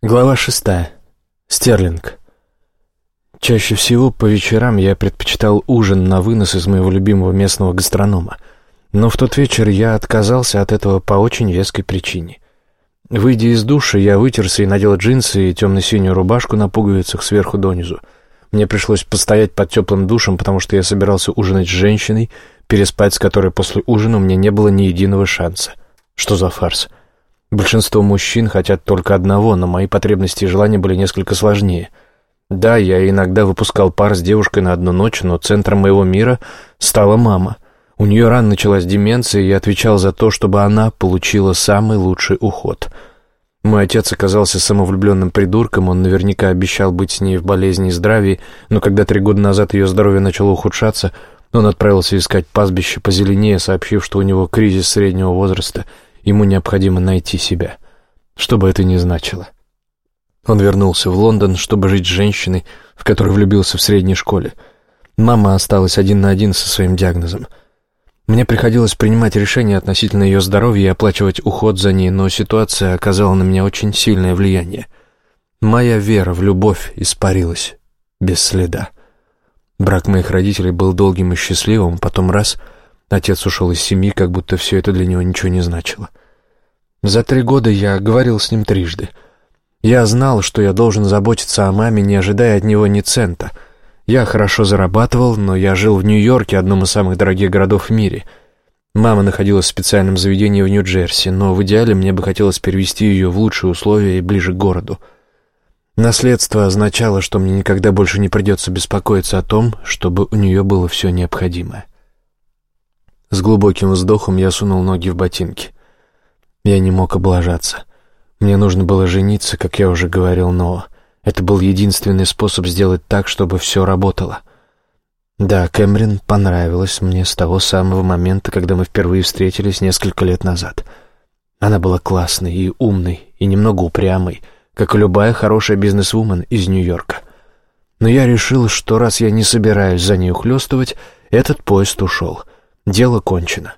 Глава шестая. Стерлинг. Чаще всего по вечерам я предпочитал ужин на вынос из моего любимого местного гастронома. Но в тот вечер я отказался от этого по очень веской причине. Выйдя из душа, я вытерся и надел джинсы и темно-синюю рубашку на пуговицах сверху донизу. Мне пришлось постоять под теплым душем, потому что я собирался ужинать с женщиной, переспать с которой после ужина у меня не было ни единого шанса. Что за фарс? Большинство мужчин хотят только одного, но мои потребности и желания были несколько сложнее. Да, я иногда выпускал пар с девушкой на одну ночь, но центром моего мира стала мама. У нее рано началась деменция, и я отвечал за то, чтобы она получила самый лучший уход. Мой отец оказался самовлюбленным придурком, он наверняка обещал быть с ней в болезни и здравии, но когда три года назад ее здоровье начало ухудшаться, он отправился искать пастбище позеленее, сообщив, что у него кризис среднего возраста — Ему необходимо найти себя, что бы это ни значило. Он вернулся в Лондон, чтобы жить с женщиной, в которой влюбился в средней школе. Мама осталась один на один со своим диагнозом. Мне приходилось принимать решения относительно ее здоровья и оплачивать уход за ней, но ситуация оказала на меня очень сильное влияние. Моя вера в любовь испарилась без следа. Брак моих родителей был долгим и счастливым, потом раз — Отец ушел из семьи, как будто все это для него ничего не значило. За три года я говорил с ним трижды. Я знал, что я должен заботиться о маме, не ожидая от него ни цента. Я хорошо зарабатывал, но я жил в Нью-Йорке, одном из самых дорогих городов в мире. Мама находилась в специальном заведении в Нью-Джерси, но в идеале мне бы хотелось перевести ее в лучшие условия и ближе к городу. Наследство означало, что мне никогда больше не придется беспокоиться о том, чтобы у нее было все необходимое. С глубоким вздохом я сунул ноги в ботинки. Я не мог облажаться. Мне нужно было жениться, как я уже говорил но Это был единственный способ сделать так, чтобы все работало. Да, Кэмрин понравилась мне с того самого момента, когда мы впервые встретились несколько лет назад. Она была классной и умной, и немного упрямой, как и любая хорошая бизнесвумен из Нью-Йорка. Но я решил, что раз я не собираюсь за ней ухлёстывать, этот поезд ушел — Дело кончено.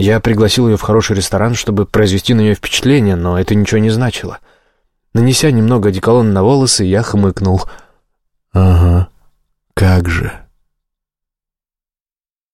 Я пригласил ее в хороший ресторан, чтобы произвести на нее впечатление, но это ничего не значило. Нанеся немного одеколона на волосы, я хмыкнул. «Ага, как же».